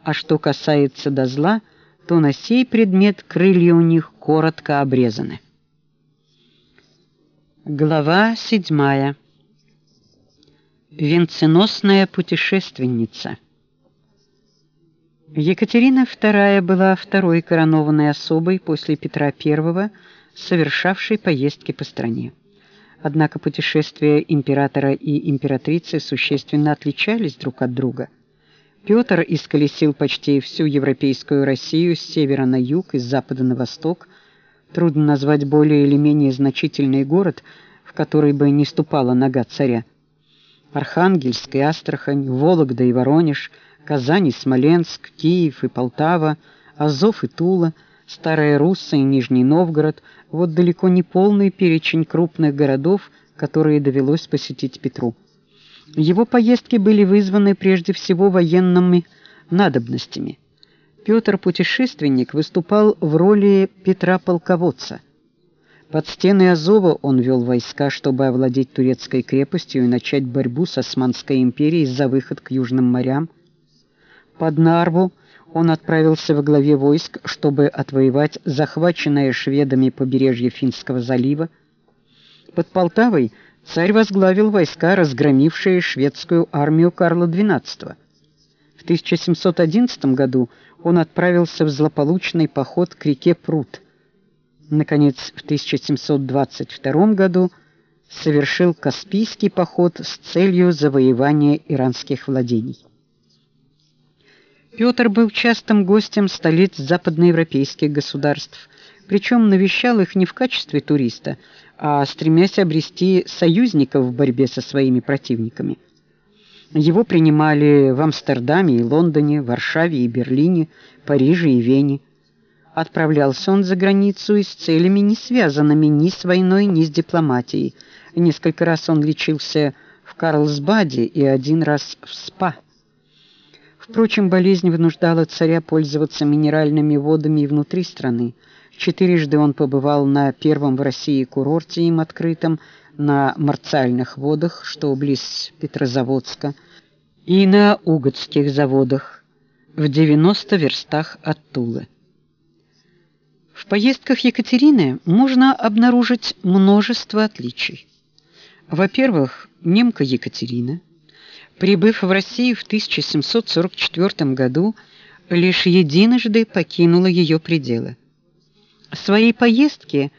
А что касается до зла, то на сей предмет крылья у них коротко обрезаны. Глава седьмая. Венценосная путешественница. Екатерина II была второй коронованной особой после Петра I, совершавшей поездки по стране. Однако путешествия императора и императрицы существенно отличались друг от друга. Петр исколесил почти всю европейскую Россию с севера на юг и с запада на восток. Трудно назвать более или менее значительный город, в который бы не ступала нога царя. Архангельск и Астрахань, Вологда и Воронеж, Казань и Смоленск, Киев и Полтава, Азов и Тула – Старая Русса и Нижний Новгород вот далеко не полный перечень крупных городов, которые довелось посетить Петру. Его поездки были вызваны прежде всего военными надобностями. Петр путешественник выступал в роли Петра полководца. Под стены Азова он вел войска, чтобы овладеть турецкой крепостью и начать борьбу с Османской империей за выход к южным морям. Под Нарву он отправился во главе войск, чтобы отвоевать захваченное шведами побережье Финского залива. Под Полтавой царь возглавил войска, разгромившие шведскую армию Карла XII. В 1711 году он отправился в злополучный поход к реке Прут – Наконец, в 1722 году совершил Каспийский поход с целью завоевания иранских владений. Петр был частым гостем столиц западноевропейских государств, причем навещал их не в качестве туриста, а стремясь обрести союзников в борьбе со своими противниками. Его принимали в Амстердаме и Лондоне, Варшаве и Берлине, Париже и Вене. Отправлялся он за границу и с целями не связанными ни с войной, ни с дипломатией. Несколько раз он лечился в Карлсбаде и один раз в СПА. Впрочем, болезнь вынуждала царя пользоваться минеральными водами и внутри страны. Четырежды он побывал на первом в России курорте им открытом на Марцальных водах, что близ Петрозаводска, и на Угодских заводах в 90 верстах от Тулы. В поездках Екатерины можно обнаружить множество отличий. Во-первых, немка Екатерина, прибыв в Россию в 1744 году, лишь единожды покинула ее пределы. Своей поездки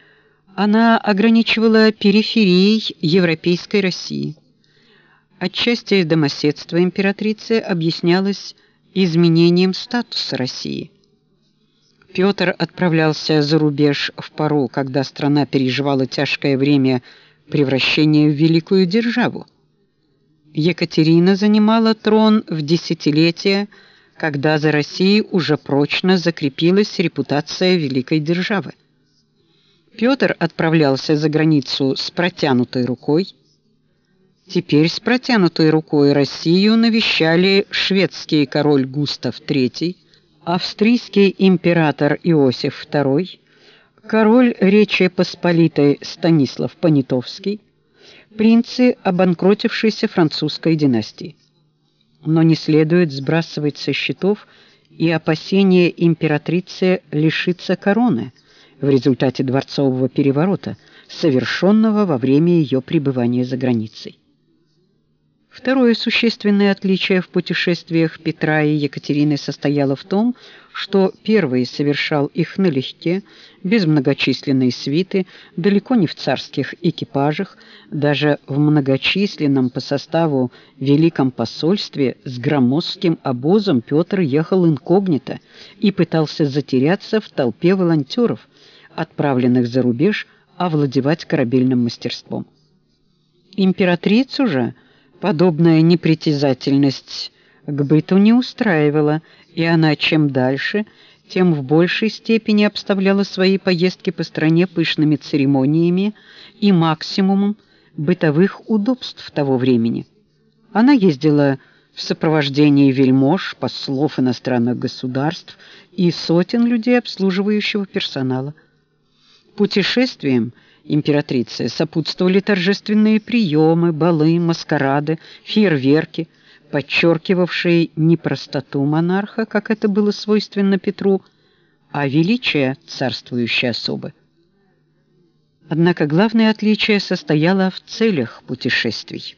она ограничивала периферией европейской России. Отчасти домоседство императрицы объяснялось изменением статуса России. Петр отправлялся за рубеж в пору, когда страна переживала тяжкое время превращения в великую державу. Екатерина занимала трон в десятилетие, когда за Россией уже прочно закрепилась репутация великой державы. Петр отправлялся за границу с протянутой рукой. Теперь с протянутой рукой Россию навещали шведский король Густав III, австрийский император Иосиф II, король Речи Посполитой Станислав Понятовский, принцы обанкротившейся французской династии. Но не следует сбрасывать со счетов и опасения императрицы лишиться короны – в результате дворцового переворота, совершенного во время ее пребывания за границей. Второе существенное отличие в путешествиях Петра и Екатерины состояло в том, что первый совершал их налегке, без многочисленной свиты, далеко не в царских экипажах, даже в многочисленном по составу великом посольстве с громоздким обозом Петр ехал инкогнито и пытался затеряться в толпе волонтеров, отправленных за рубеж овладевать корабельным мастерством. Императрицу же подобная непритязательность к быту не устраивала, и она чем дальше, тем в большей степени обставляла свои поездки по стране пышными церемониями и максимумом бытовых удобств того времени. Она ездила в сопровождении вельмож, послов иностранных государств и сотен людей обслуживающего персонала. Путешествиям императрицы сопутствовали торжественные приемы, балы, маскарады, фейерверки, подчеркивавшие не простоту монарха, как это было свойственно Петру, а величие царствующей особы. Однако главное отличие состояло в целях путешествий.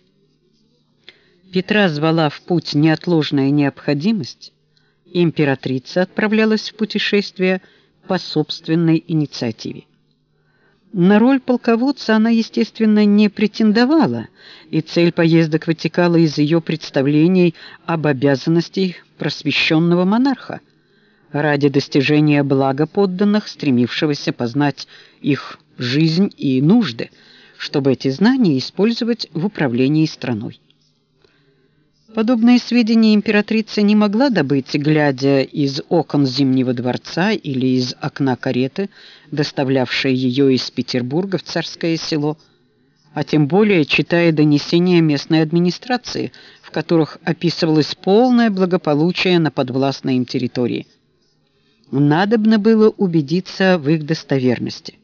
Петра звала в путь неотложная необходимость, императрица отправлялась в путешествие по собственной инициативе. На роль полководца она, естественно, не претендовала, и цель поездок вытекала из ее представлений об обязанностях просвещенного монарха ради достижения блага подданных, стремившегося познать их жизнь и нужды, чтобы эти знания использовать в управлении страной. Подобные сведения императрица не могла добыть, глядя из окон Зимнего дворца или из окна кареты, доставлявшей ее из Петербурга в царское село, а тем более читая донесения местной администрации, в которых описывалось полное благополучие на подвластной им территории. Надобно было убедиться в их достоверности.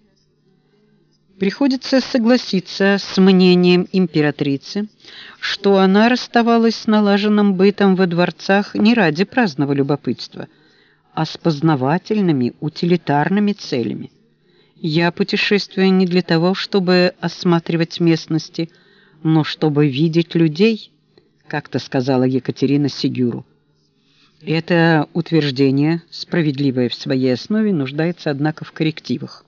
Приходится согласиться с мнением императрицы, что она расставалась с налаженным бытом во дворцах не ради праздного любопытства, а с познавательными, утилитарными целями. Я путешествую не для того, чтобы осматривать местности, но чтобы видеть людей, как-то сказала Екатерина Сигюру. Это утверждение, справедливое в своей основе, нуждается однако в коррективах.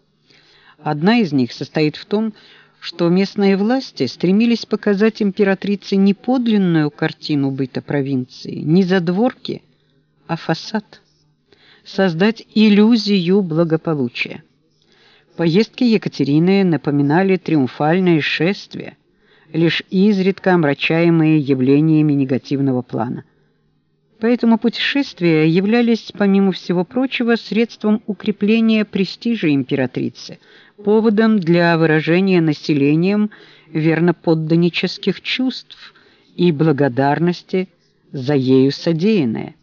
Одна из них состоит в том, что местные власти стремились показать императрице не подлинную картину быта провинции, не задворки, а фасад, создать иллюзию благополучия. Поездки Екатерины напоминали триумфальное шествие, лишь изредка омрачаемые явлениями негативного плана. Поэтому путешествия являлись, помимо всего прочего, средством укрепления престижа императрицы, поводом для выражения населением верноподданнических чувств и благодарности за ею содеянное.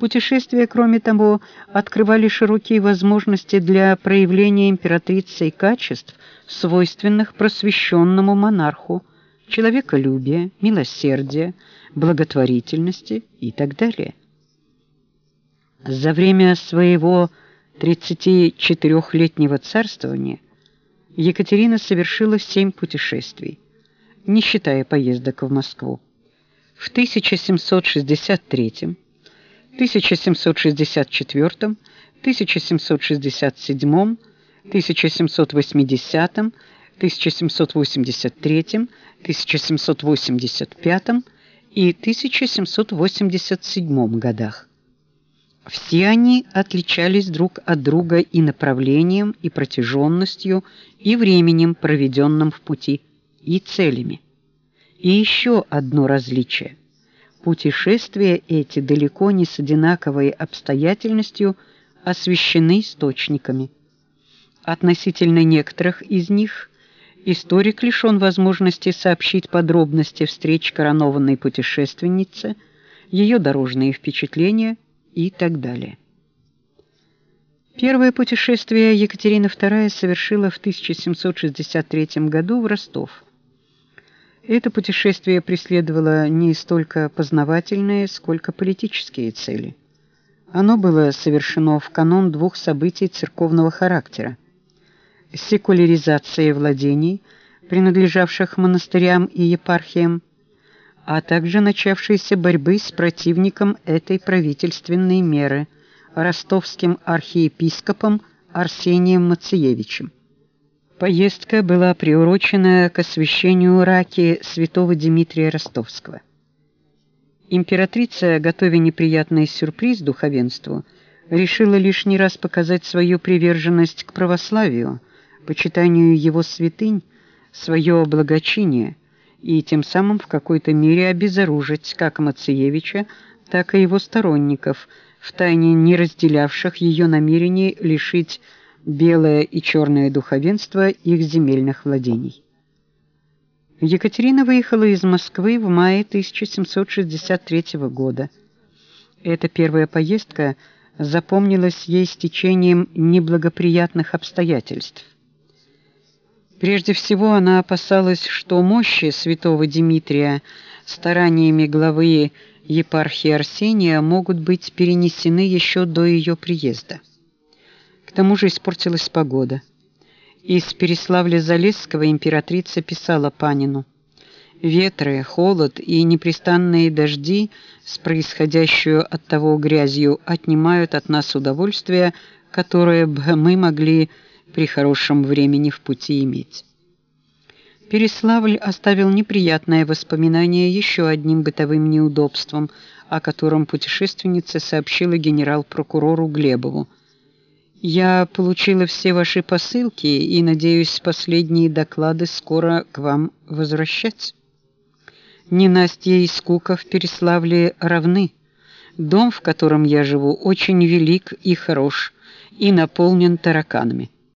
Путешествия, кроме того, открывали широкие возможности для проявления императрицей качеств, свойственных просвещенному монарху: человеколюбия, милосердия, благотворительности и так далее. За время своего 34-летнего царствования Екатерина совершила семь путешествий, не считая поездок в Москву. В 1763 1764, 1767, 1780, 1783, 1785 и 1787 годах. Все они отличались друг от друга и направлением, и протяженностью, и временем, проведенным в пути, и целями. И еще одно различие – Путешествия эти далеко не с одинаковой обстоятельностью освещены источниками. Относительно некоторых из них историк лишен возможности сообщить подробности встреч коронованной путешественницы, ее дорожные впечатления и так далее. Первое путешествие Екатерина II совершила в 1763 году в Ростов. Это путешествие преследовало не столько познавательные, сколько политические цели. Оно было совершено в канун двух событий церковного характера: секуляризации владений, принадлежавших монастырям и епархиям, а также начавшейся борьбы с противником этой правительственной меры ростовским архиепископом Арсением Мациевичем. Поездка была приурочена к освящению раки святого Дмитрия Ростовского. Императрица, готовя неприятный сюрприз духовенству, решила лишний раз показать свою приверженность к православию, почитанию его святынь, свое благочиние и тем самым в какой-то мере обезоружить как Мациевича, так и его сторонников, втайне не разделявших ее намерений лишить белое и черное духовенство их земельных владений. Екатерина выехала из Москвы в мае 1763 года. Эта первая поездка запомнилась ей стечением неблагоприятных обстоятельств. Прежде всего, она опасалась, что мощи святого Дмитрия стараниями главы епархии Арсения могут быть перенесены еще до ее приезда. К тому же испортилась погода. Из Переславля-Залесского императрица писала Панину: Ветры, холод и непрестанные дожди с происходящую от того грязью отнимают от нас удовольствие, которое бы мы могли при хорошем времени в пути иметь. Переславль оставил неприятное воспоминание еще одним бытовым неудобством, о котором путешественница сообщила генерал-прокурору Глебову. Я получила все ваши посылки и надеюсь последние доклады скоро к вам возвращать. Ненастье и скука в Переславле равны. Дом, в котором я живу, очень велик и хорош и наполнен тараканами.